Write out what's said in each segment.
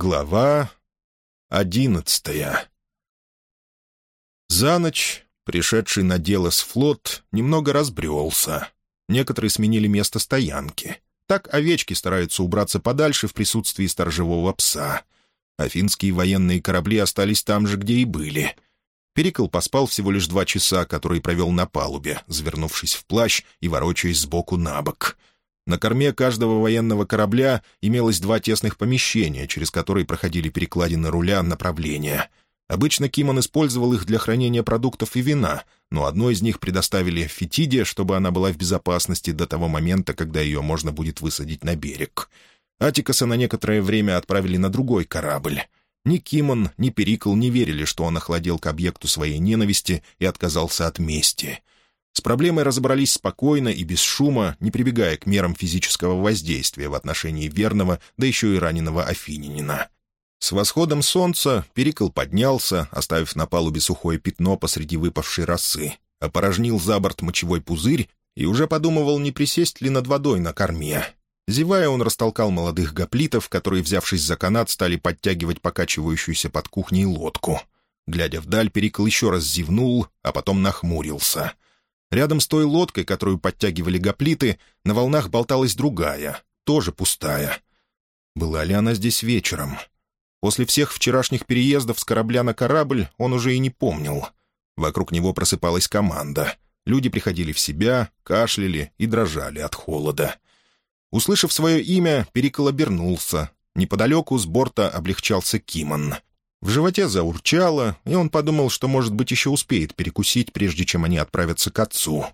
Глава одиннадцатая За ночь пришедший на дело с флот немного разбрелся. Некоторые сменили место стоянки. Так овечки стараются убраться подальше в присутствии сторожевого пса. Афинские военные корабли остались там же, где и были. Перикл поспал всего лишь два часа, которые провел на палубе, завернувшись в плащ и ворочаясь сбоку на бок — на корме каждого военного корабля имелось два тесных помещения, через которые проходили перекладины руля направления. Обычно Кимон использовал их для хранения продуктов и вина, но одно из них предоставили Фетиде, чтобы она была в безопасности до того момента, когда ее можно будет высадить на берег. Атикаса на некоторое время отправили на другой корабль. Ни Кимон, ни Перикл не верили, что он охладел к объекту своей ненависти и отказался от мести — с проблемой разобрались спокойно и без шума, не прибегая к мерам физического воздействия в отношении верного, да еще и раненого афининина. С восходом солнца Перикл поднялся, оставив на палубе сухое пятно посреди выпавшей росы, опорожнил за борт мочевой пузырь и уже подумывал, не присесть ли над водой на корме. Зевая, он растолкал молодых гоплитов, которые, взявшись за канат, стали подтягивать покачивающуюся под кухней лодку. Глядя вдаль, Перикл еще раз зевнул, а потом нахмурился — Рядом с той лодкой, которую подтягивали гоплиты, на волнах болталась другая, тоже пустая. Была ли она здесь вечером? После всех вчерашних переездов с корабля на корабль он уже и не помнил. Вокруг него просыпалась команда. Люди приходили в себя, кашляли и дрожали от холода. Услышав свое имя, Перикол обернулся. Неподалеку с борта облегчался Кимон — в животе заурчало, и он подумал, что, может быть, еще успеет перекусить, прежде чем они отправятся к отцу.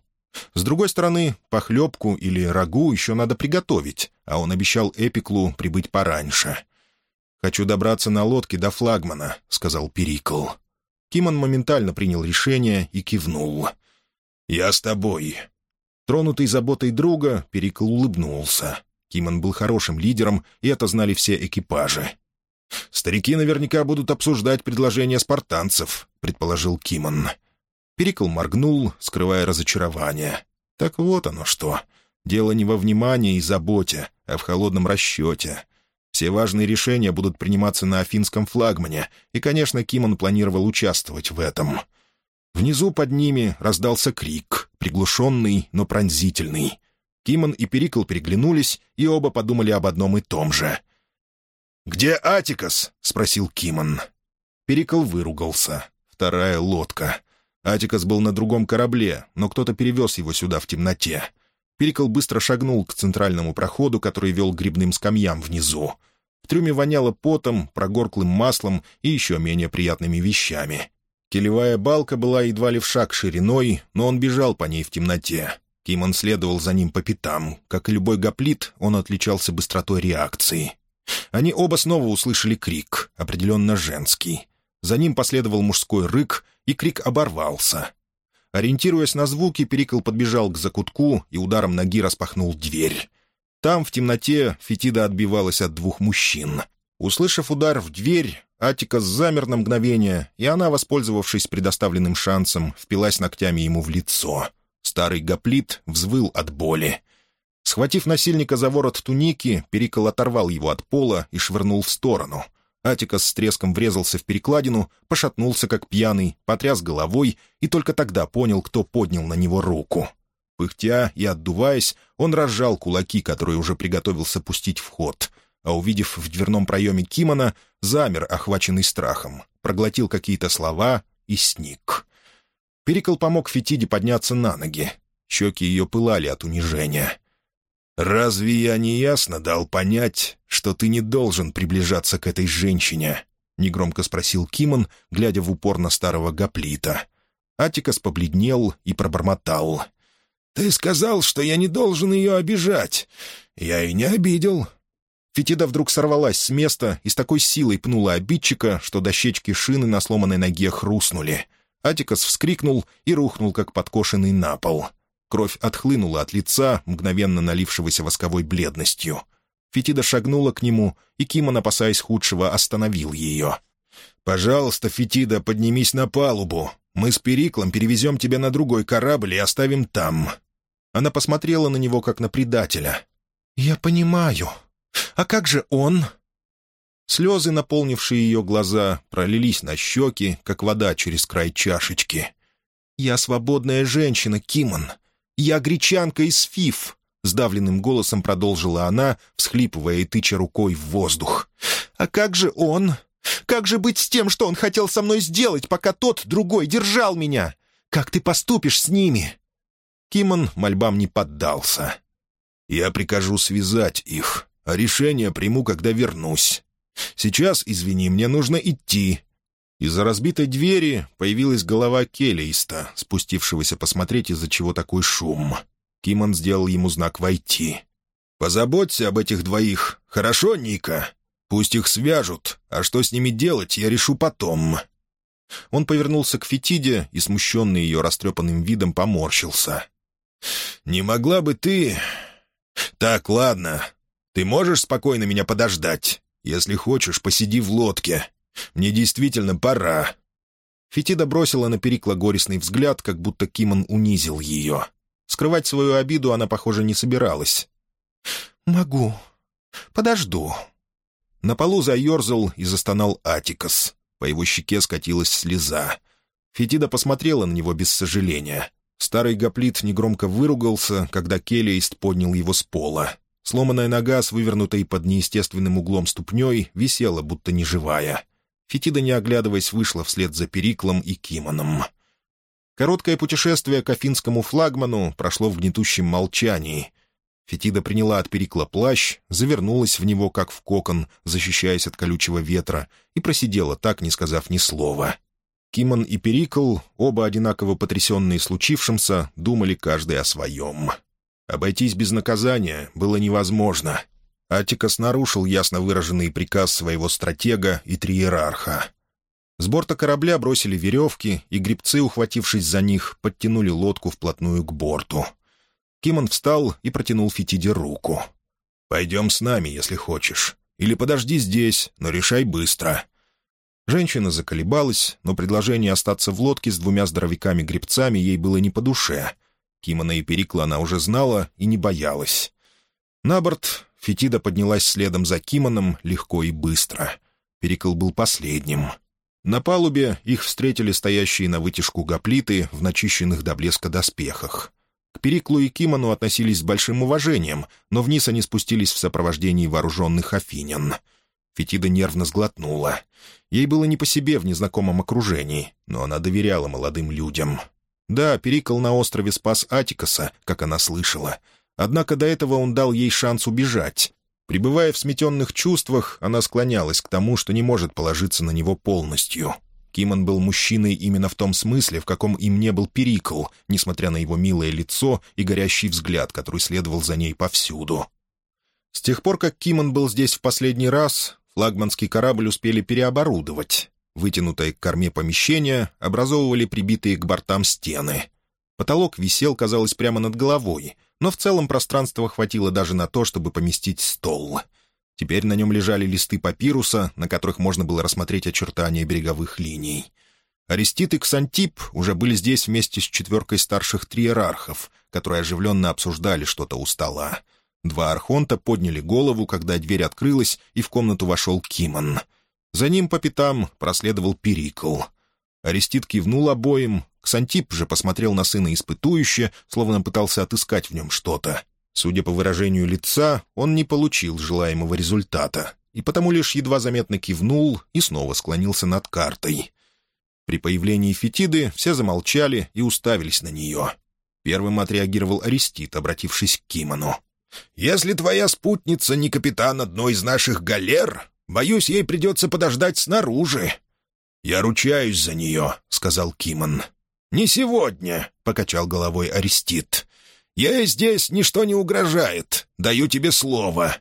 С другой стороны, похлебку или рагу еще надо приготовить, а он обещал Эпиклу прибыть пораньше. «Хочу добраться на лодке до флагмана», — сказал Перикл. Кимон моментально принял решение и кивнул. «Я с тобой». Тронутый заботой друга, Перикл улыбнулся. Кимон был хорошим лидером, и это знали все экипажи. «Старики наверняка будут обсуждать предложение спартанцев», — предположил Кимон. Перикл моргнул, скрывая разочарование. «Так вот оно что. Дело не во внимании и заботе, а в холодном расчете. Все важные решения будут приниматься на афинском флагмане, и, конечно, Кимон планировал участвовать в этом». Внизу под ними раздался крик, приглушенный, но пронзительный. Кимон и Перикл переглянулись, и оба подумали об одном и том же — «Где Атикас?» — спросил Кимон. Перикл выругался. Вторая лодка. Атикас был на другом корабле, но кто-то перевез его сюда в темноте. Перикл быстро шагнул к центральному проходу, который вел грибным скамьям внизу. В трюме воняло потом, прогорклым маслом и еще менее приятными вещами. Келевая балка была едва ли в шаг шириной, но он бежал по ней в темноте. Кимон следовал за ним по пятам. Как и любой гоплит, он отличался быстротой реакции. Они оба снова услышали крик, определенно женский. За ним последовал мужской рык, и крик оборвался. Ориентируясь на звуки, Перикл подбежал к закутку и ударом ноги распахнул дверь. Там, в темноте, Фетида отбивалась от двух мужчин. Услышав удар в дверь, Атика замер на мгновение, и она, воспользовавшись предоставленным шансом, впилась ногтями ему в лицо. Старый гоплит взвыл от боли. Схватив насильника за ворот туники, Перикол оторвал его от пола и швырнул в сторону. Атикас с треском врезался в перекладину, пошатнулся как пьяный, потряс головой и только тогда понял, кто поднял на него руку. Пыхтя и отдуваясь, он разжал кулаки, которые уже приготовился пустить в ход, а увидев в дверном проеме Кимона, замер, охваченный страхом, проглотил какие-то слова и сник. Перикол помог Фетиде подняться на ноги. Щеки ее пылали от унижения. «Разве я не ясно дал понять, что ты не должен приближаться к этой женщине?» — негромко спросил Кимон, глядя в упор на старого гоплита. Атикас побледнел и пробормотал. «Ты сказал, что я не должен ее обижать. Я и не обидел». Фетида вдруг сорвалась с места и с такой силой пнула обидчика, что дощечки шины на сломанной ноге хрустнули. Атикас вскрикнул и рухнул, как подкошенный на пол. Кровь отхлынула от лица, мгновенно налившегося восковой бледностью. Фетида шагнула к нему, и Кимон, опасаясь худшего, остановил ее. «Пожалуйста, Фетида, поднимись на палубу. Мы с Периклом перевезем тебя на другой корабль и оставим там». Она посмотрела на него, как на предателя. «Я понимаю. А как же он?» Слезы, наполнившие ее глаза, пролились на щеки, как вода через край чашечки. «Я свободная женщина, Кимон. Я гречанка из ФИФ», — сдавленным голосом продолжила она, всхлипывая и тыча рукой в воздух. «А как же он? Как же быть с тем, что он хотел со мной сделать, пока тот, другой, держал меня? Как ты поступишь с ними?» Кимон мольбам не поддался. «Я прикажу связать их, а решение приму, когда вернусь. Сейчас, извини, мне нужно идти». Из-за разбитой двери появилась голова Келлиста, спустившегося посмотреть, из-за чего такой шум. Кимон сделал ему знак «Войти». «Позаботься об этих двоих, хорошо, Ника? Пусть их свяжут, а что с ними делать, я решу потом». Он повернулся к Фетиде и, смущенный ее растрепанным видом, поморщился. «Не могла бы ты...» «Так, ладно. Ты можешь спокойно меня подождать? Если хочешь, посиди в лодке. Мне действительно пора». Фетида бросила на Перикла горестный взгляд, как будто Кимон унизил ее. Скрывать свою обиду она, похоже, не собиралась. «Могу. Подожду». На полу заерзал и застонал Атикас. По его щеке скатилась слеза. Фетида посмотрела на него без сожаления. Старый гоплит негромко выругался, когда Келлист поднял его с пола. Сломанная нога с вывернутой под неестественным углом ступней висела, будто неживая. Фетида, не оглядываясь, вышла вслед за Периклом и Кимоном. Короткое путешествие к афинскому флагману прошло в гнетущем молчании. Фетида приняла от Перикла плащ, завернулась в него, как в кокон, защищаясь от колючего ветра, и просидела так, не сказав ни слова. Кимон и Перикл, оба одинаково потрясенные случившимся, думали каждый о своем. Обойтись без наказания было невозможно. Атикас нарушил ясно выраженный приказ своего стратега и триерарха. С борта корабля бросили веревки, и гребцы, ухватившись за них, подтянули лодку вплотную к борту. Кимон встал и протянул Фетиде руку. «Пойдем с нами, если хочешь. Или подожди здесь, но решай быстро». Женщина заколебалась, но предложение остаться в лодке с двумя здоровяками-гребцами ей было не по душе — Кимона и Перикла она уже знала и не боялась. На борт Фетида поднялась следом за Кимоном легко и быстро. Перикл был последним. На палубе их встретили стоящие на вытяжку гоплиты в начищенных до блеска доспехах. К Периклу и Кимону относились с большим уважением, но вниз они спустились в сопровождении вооруженных афинян. Фетида нервно сглотнула. Ей было не по себе в незнакомом окружении, но она доверяла молодым людям — да, Перикл на острове спас Атикаса, как она слышала. Однако до этого он дал ей шанс убежать. Пребывая в сметенных чувствах, она склонялась к тому, что не может положиться на него полностью. Кимон был мужчиной именно в том смысле, в каком им не был Перикл, несмотря на его милое лицо и горящий взгляд, который следовал за ней повсюду. С тех пор, как Кимон был здесь в последний раз, флагманский корабль успели переоборудовать. Вытянутое к корме помещение образовывали прибитые к бортам стены. Потолок висел, казалось, прямо над головой, но в целом пространства хватило даже на то, чтобы поместить стол. Теперь на нем лежали листы папируса, на которых можно было рассмотреть очертания береговых линий. Арестит и Ксантип уже были здесь вместе с четверкой старших триерархов, которые оживленно обсуждали что-то у стола. Два архонта подняли голову, когда дверь открылась, и в комнату вошел Кимон — за ним по пятам проследовал Перикл. Арестит кивнул обоим, Ксантип же посмотрел на сына испытующе, словно пытался отыскать в нем что-то. Судя по выражению лица, он не получил желаемого результата, и потому лишь едва заметно кивнул и снова склонился над картой. При появлении Фетиды все замолчали и уставились на нее. Первым отреагировал Арестит, обратившись к Кимону. «Если твоя спутница не капитан одной из наших галер, Боюсь, ей придется подождать снаружи». «Я ручаюсь за нее», — сказал Кимон. «Не сегодня», — покачал головой Арестит. «Ей здесь ничто не угрожает. Даю тебе слово».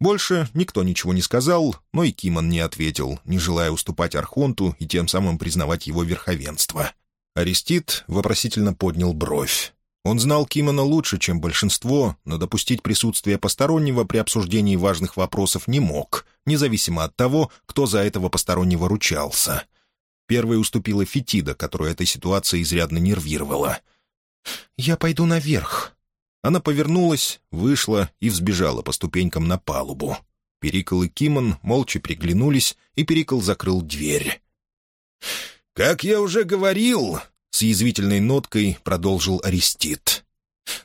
Больше никто ничего не сказал, но и Кимон не ответил, не желая уступать Архонту и тем самым признавать его верховенство. Арестит вопросительно поднял бровь. Он знал Кимона лучше, чем большинство, но допустить присутствие постороннего при обсуждении важных вопросов не мог, независимо от того, кто за этого постороннего ручался. Первой уступила Фетида, которую эта ситуация изрядно нервировала. «Я пойду наверх». Она повернулась, вышла и взбежала по ступенькам на палубу. Перикл и Кимон молча приглянулись, и Перикл закрыл дверь. «Как я уже говорил», — с язвительной ноткой продолжил Арестит,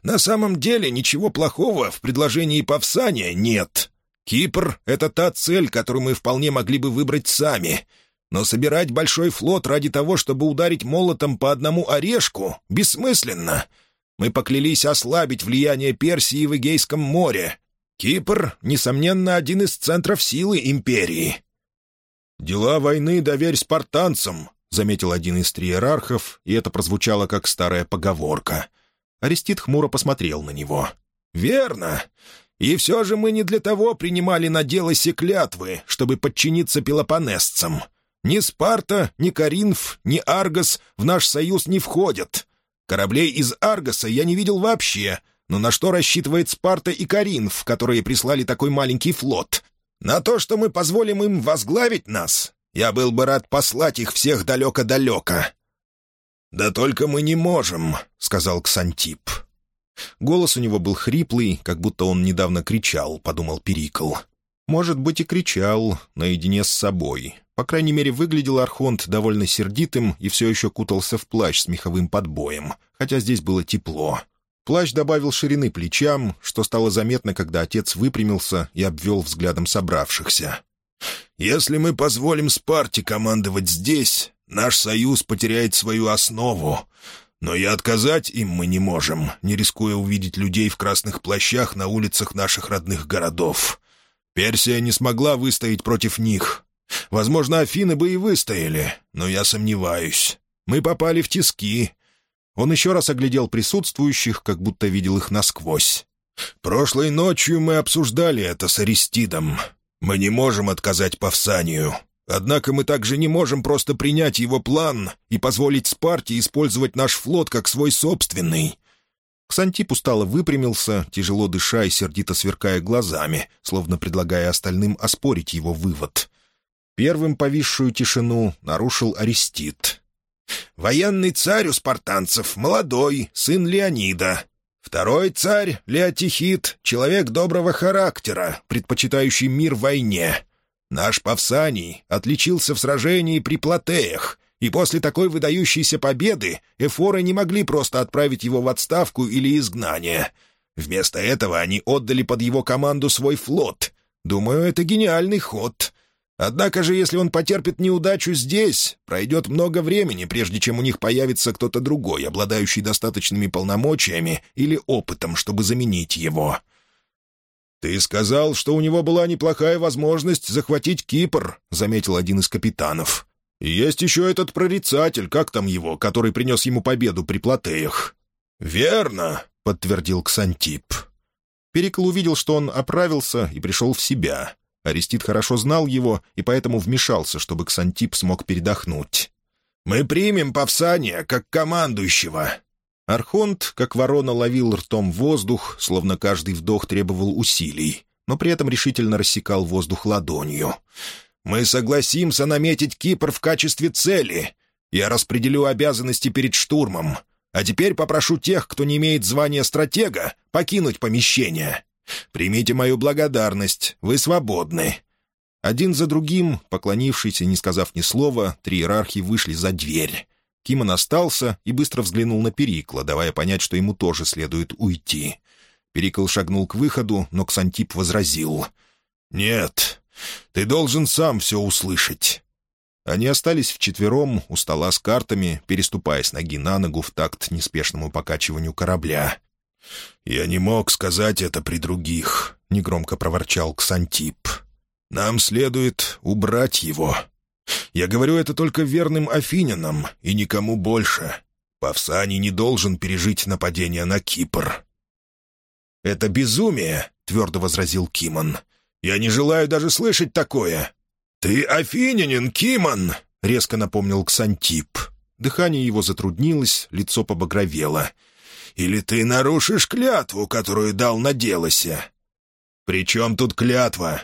«на самом деле ничего плохого в предложении Павсания нет. Кипр — это та цель, которую мы вполне могли бы выбрать сами. Но собирать большой флот ради того, чтобы ударить молотом по одному орешку, бессмысленно. Мы поклялись ослабить влияние Персии в Эгейском море. Кипр, несомненно, один из центров силы империи». «Дела войны доверь спартанцам», — заметил один из триерархов, и это прозвучало как старая поговорка. Арестит хмуро посмотрел на него. «Верно. И все же мы не для того принимали на дело клятвы, чтобы подчиниться пелопонесцам. Ни Спарта, ни Каринф, ни Аргос в наш союз не входят. Кораблей из Аргоса я не видел вообще, но на что рассчитывает Спарта и Каринф, которые прислали такой маленький флот? На то, что мы позволим им возглавить нас? Я был бы рад послать их всех далеко-далеко». «Да только мы не можем», — сказал Ксантип. Голос у него был хриплый, как будто он недавно кричал, — подумал Перикл. Может быть, и кричал, наедине с собой. По крайней мере, выглядел Архонт довольно сердитым и все еще кутался в плащ с меховым подбоем, хотя здесь было тепло. Плащ добавил ширины плечам, что стало заметно, когда отец выпрямился и обвел взглядом собравшихся. «Если мы позволим Спарте командовать здесь, наш союз потеряет свою основу. Но и отказать им мы не можем, не рискуя увидеть людей в красных плащах на улицах наших родных городов. Персия не смогла выстоять против них. Возможно, Афины бы и выстояли, но я сомневаюсь. Мы попали в тиски». Он еще раз оглядел присутствующих, как будто видел их насквозь. «Прошлой ночью мы обсуждали это с Аристидом. Мы не можем отказать Павсанию. Однако мы также не можем просто принять его план и позволить Спарте использовать наш флот как свой собственный». Ксантип устало выпрямился, тяжело дыша и сердито сверкая глазами, словно предлагая остальным оспорить его вывод. Первым повисшую тишину нарушил Арестит. «Военный царь у спартанцев, молодой, сын Леонида. Второй царь, Леотихит, человек доброго характера, предпочитающий мир войне. Наш Павсаний отличился в сражении при Платеях, и после такой выдающейся победы эфоры не могли просто отправить его в отставку или изгнание. Вместо этого они отдали под его команду свой флот. Думаю, это гениальный ход. Однако же, если он потерпит неудачу здесь, пройдет много времени, прежде чем у них появится кто-то другой, обладающий достаточными полномочиями или опытом, чтобы заменить его. «Ты сказал, что у него была неплохая возможность захватить Кипр», — заметил один из капитанов. «И есть еще этот прорицатель, как там его, который принес ему победу при Платеях». «Верно», — подтвердил Ксантип. Перикл увидел, что он оправился и пришел в себя. Арестит хорошо знал его и поэтому вмешался, чтобы Ксантип смог передохнуть. «Мы примем Павсания как командующего. Архонт, как ворона, ловил ртом воздух, словно каждый вдох требовал усилий, но при этом решительно рассекал воздух ладонью. «Мы согласимся наметить Кипр в качестве цели. Я распределю обязанности перед штурмом. А теперь попрошу тех, кто не имеет звания стратега, покинуть помещение. Примите мою благодарность, вы свободны». Один за другим, поклонившись и не сказав ни слова, три иерархи вышли за дверь. Кимон остался и быстро взглянул на Перикла, давая понять, что ему тоже следует уйти. Перикл шагнул к выходу, но Ксантип возразил. «Нет, ты должен сам все услышать». Они остались вчетвером у стола с картами, переступая с ноги на ногу в такт неспешному покачиванию корабля. «Я не мог сказать это при других», — негромко проворчал Ксантип. «Нам следует убрать его». Я говорю это только верным афинянам и никому больше. Павсаний не должен пережить нападение на Кипр». «Это безумие», — твердо возразил Кимон. «Я не желаю даже слышать такое». «Ты афинянин, Кимон!» — резко напомнил Ксантип. Дыхание его затруднилось, лицо побагровело. «Или ты нарушишь клятву, которую дал на Делосе?» «При тут клятва?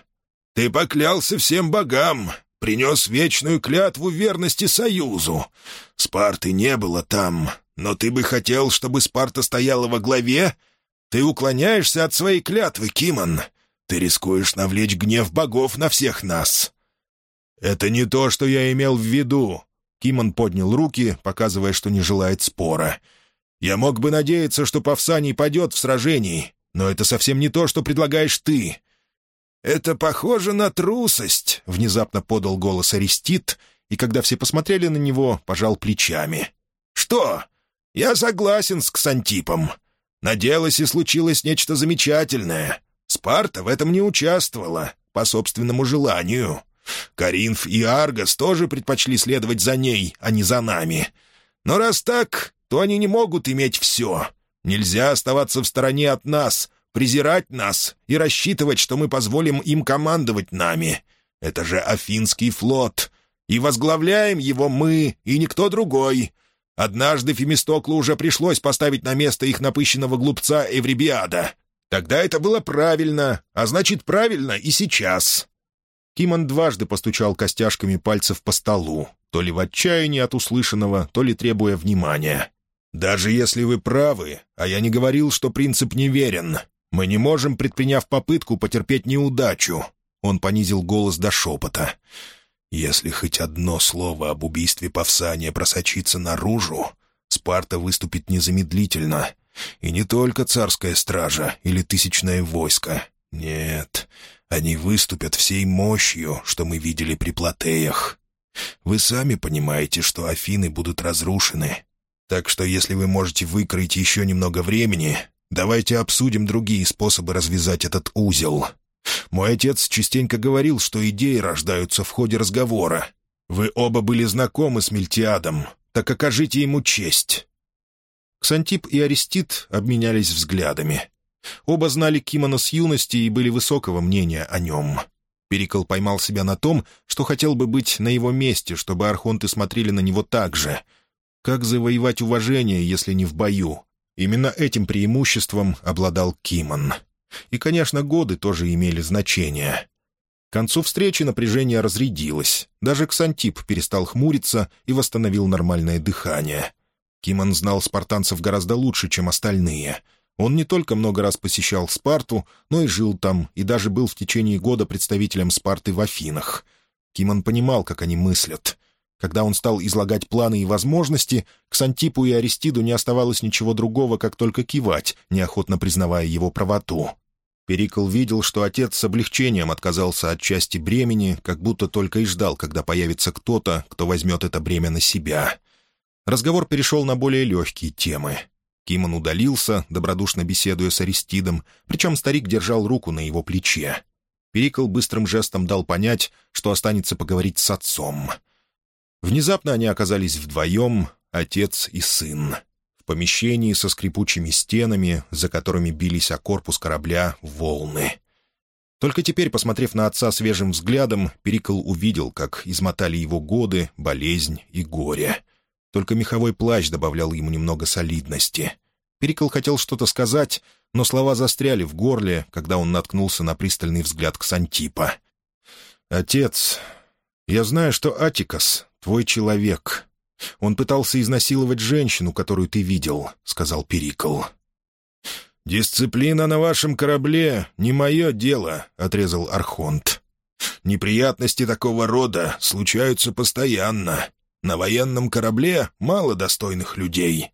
Ты поклялся всем богам, принес вечную клятву верности Союзу. Спарты не было там, но ты бы хотел, чтобы Спарта стояла во главе? Ты уклоняешься от своей клятвы, Кимон. Ты рискуешь навлечь гнев богов на всех нас». «Это не то, что я имел в виду», — Кимон поднял руки, показывая, что не желает спора. «Я мог бы надеяться, что Павсаний падет в сражении, но это совсем не то, что предлагаешь ты». «Это похоже на трусость», — внезапно подал голос Арестит, и когда все посмотрели на него, пожал плечами. «Что? Я согласен с Ксантипом. Наделось и случилось нечто замечательное. Спарта в этом не участвовала, по собственному желанию. Каринф и Аргос тоже предпочли следовать за ней, а не за нами. Но раз так, то они не могут иметь все. Нельзя оставаться в стороне от нас, презирать нас и рассчитывать, что мы позволим им командовать нами. Это же Афинский флот, и возглавляем его мы и никто другой. Однажды Фемистоклу уже пришлось поставить на место их напыщенного глупца Эврибиада. Тогда это было правильно, а значит, правильно и сейчас». Кимон дважды постучал костяшками пальцев по столу, то ли в отчаянии от услышанного, то ли требуя внимания. «Даже если вы правы, а я не говорил, что принцип неверен, мы не можем, предприняв попытку, потерпеть неудачу». Он понизил голос до шепота. «Если хоть одно слово об убийстве Павсания просочится наружу, Спарта выступит незамедлительно. И не только царская стража или тысячное войско. Нет, они выступят всей мощью, что мы видели при Платеях. Вы сами понимаете, что Афины будут разрушены. Так что если вы можете выкроить еще немного времени, давайте обсудим другие способы развязать этот узел. Мой отец частенько говорил, что идеи рождаются в ходе разговора. Вы оба были знакомы с Мельтиадом, так окажите ему честь». Ксантип и Арестит обменялись взглядами. Оба знали Кимона с юности и были высокого мнения о нем. Перикл поймал себя на том, что хотел бы быть на его месте, чтобы архонты смотрели на него так же. Как завоевать уважение, если не в бою? Именно этим преимуществом обладал Кимон. И, конечно, годы тоже имели значение. К концу встречи напряжение разрядилось. Даже Ксантип перестал хмуриться и восстановил нормальное дыхание. Кимон знал спартанцев гораздо лучше, чем остальные. Он не только много раз посещал Спарту, но и жил там, и даже был в течение года представителем Спарты в Афинах. Кимон понимал, как они мыслят. Когда он стал излагать планы и возможности, к Сантипу и Аристиду не оставалось ничего другого, как только кивать, неохотно признавая его правоту. Перикл видел, что отец с облегчением отказался от части бремени, как будто только и ждал, когда появится кто-то, кто возьмет это бремя на себя. Разговор перешел на более легкие темы. Кимон удалился, добродушно беседуя с Аристидом, причем старик держал руку на его плече. Перикл быстрым жестом дал понять, что останется поговорить с отцом — Внезапно они оказались вдвоем, отец и сын. В помещении со скрипучими стенами, за которыми бились о корпус корабля волны. Только теперь, посмотрев на отца свежим взглядом, Перикл увидел, как измотали его годы, болезнь и горе. Только меховой плащ добавлял ему немного солидности. Перикл хотел что-то сказать, но слова застряли в горле, когда он наткнулся на пристальный взгляд Ксантипа. «Отец, я знаю, что Атикас твой человек. Он пытался изнасиловать женщину, которую ты видел», — сказал Перикл. «Дисциплина на вашем корабле — не мое дело», — отрезал Архонт. «Неприятности такого рода случаются постоянно. На военном корабле мало достойных людей.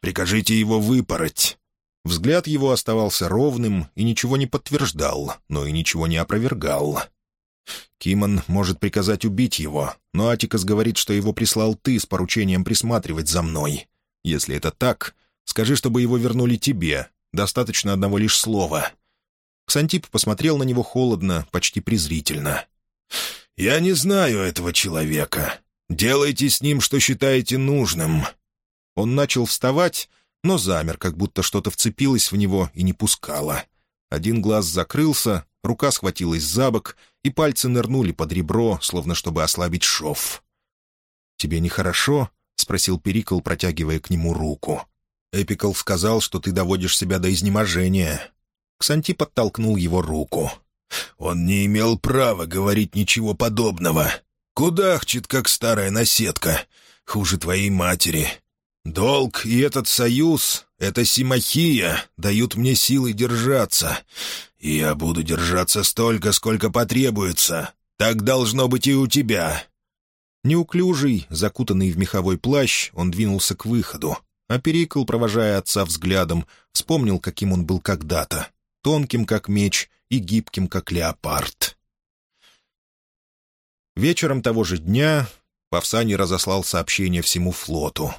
Прикажите его выпороть». Взгляд его оставался ровным и ничего не подтверждал, но и ничего не опровергал. Кимон может приказать убить его, но Атикас говорит, что его прислал ты с поручением присматривать за мной. Если это так, скажи, чтобы его вернули тебе. Достаточно одного лишь слова». Ксантип посмотрел на него холодно, почти презрительно. «Я не знаю этого человека. Делайте с ним, что считаете нужным». Он начал вставать, но замер, как будто что-то вцепилось в него и не пускало. Один глаз закрылся, рука схватилась за бок, и пальцы нырнули под ребро, словно чтобы ослабить шов. «Тебе нехорошо?» — спросил Перикл, протягивая к нему руку. «Эпикл сказал, что ты доводишь себя до изнеможения». Ксанти подтолкнул его руку. «Он не имел права говорить ничего подобного. Кудахчет, как старая наседка. Хуже твоей матери. Долг и этот союз, эта симахия дают мне силы держаться. И я буду держаться столько, сколько потребуется. Так должно быть и у тебя». Неуклюжий, закутанный в меховой плащ, он двинулся к выходу, а Перикл, провожая отца взглядом, вспомнил, каким он был когда-то, тонким, как меч, и гибким, как леопард. Вечером того же дня Павсани разослал сообщение всему флоту.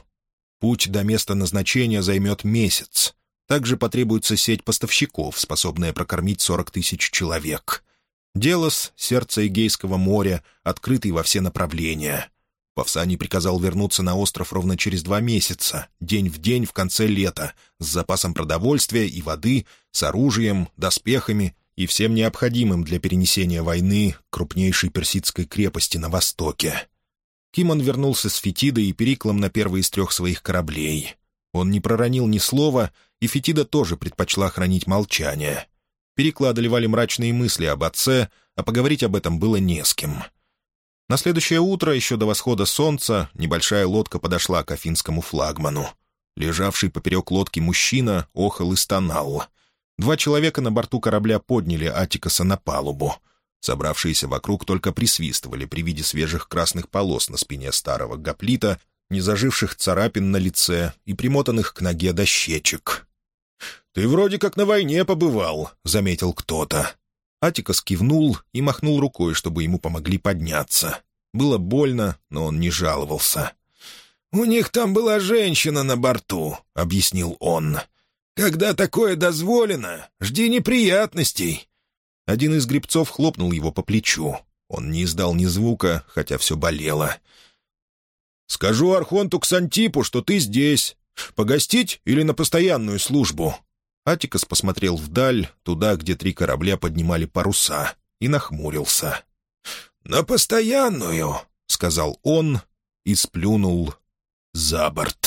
Путь до места назначения займет месяц. Также потребуется сеть поставщиков, способная прокормить 40 тысяч человек. Делос, сердце Эгейского моря, открытый во все направления. Павсаний приказал вернуться на остров ровно через два месяца, день в день в конце лета, с запасом продовольствия и воды, с оружием, доспехами и всем необходимым для перенесения войны крупнейшей персидской крепости на востоке. Кимон вернулся с Фетидой и Периклом на первый из трех своих кораблей. Он не проронил ни слова, и Фетида тоже предпочла хранить молчание. Перикла одолевали мрачные мысли об отце, а поговорить об этом было не с кем. На следующее утро, еще до восхода солнца, небольшая лодка подошла к афинскому флагману. Лежавший поперек лодки мужчина охал и стонал. Два человека на борту корабля подняли Атикаса на палубу. Собравшиеся вокруг только присвистывали при виде свежих красных полос на спине старого гоплита, незаживших царапин на лице и примотанных к ноге дощечек. «Ты вроде как на войне побывал», — заметил кто-то. Атикас кивнул и махнул рукой, чтобы ему помогли подняться. Было больно, но он не жаловался. «У них там была женщина на борту», — объяснил он. «Когда такое дозволено, жди неприятностей». Один из грибцов хлопнул его по плечу. Он не издал ни звука, хотя все болело. «Скажу Архонту Ксантипу, что ты здесь. Погостить или на постоянную службу?» Атикас посмотрел вдаль, туда, где три корабля поднимали паруса, и нахмурился. «На постоянную», — сказал он и сплюнул за борт.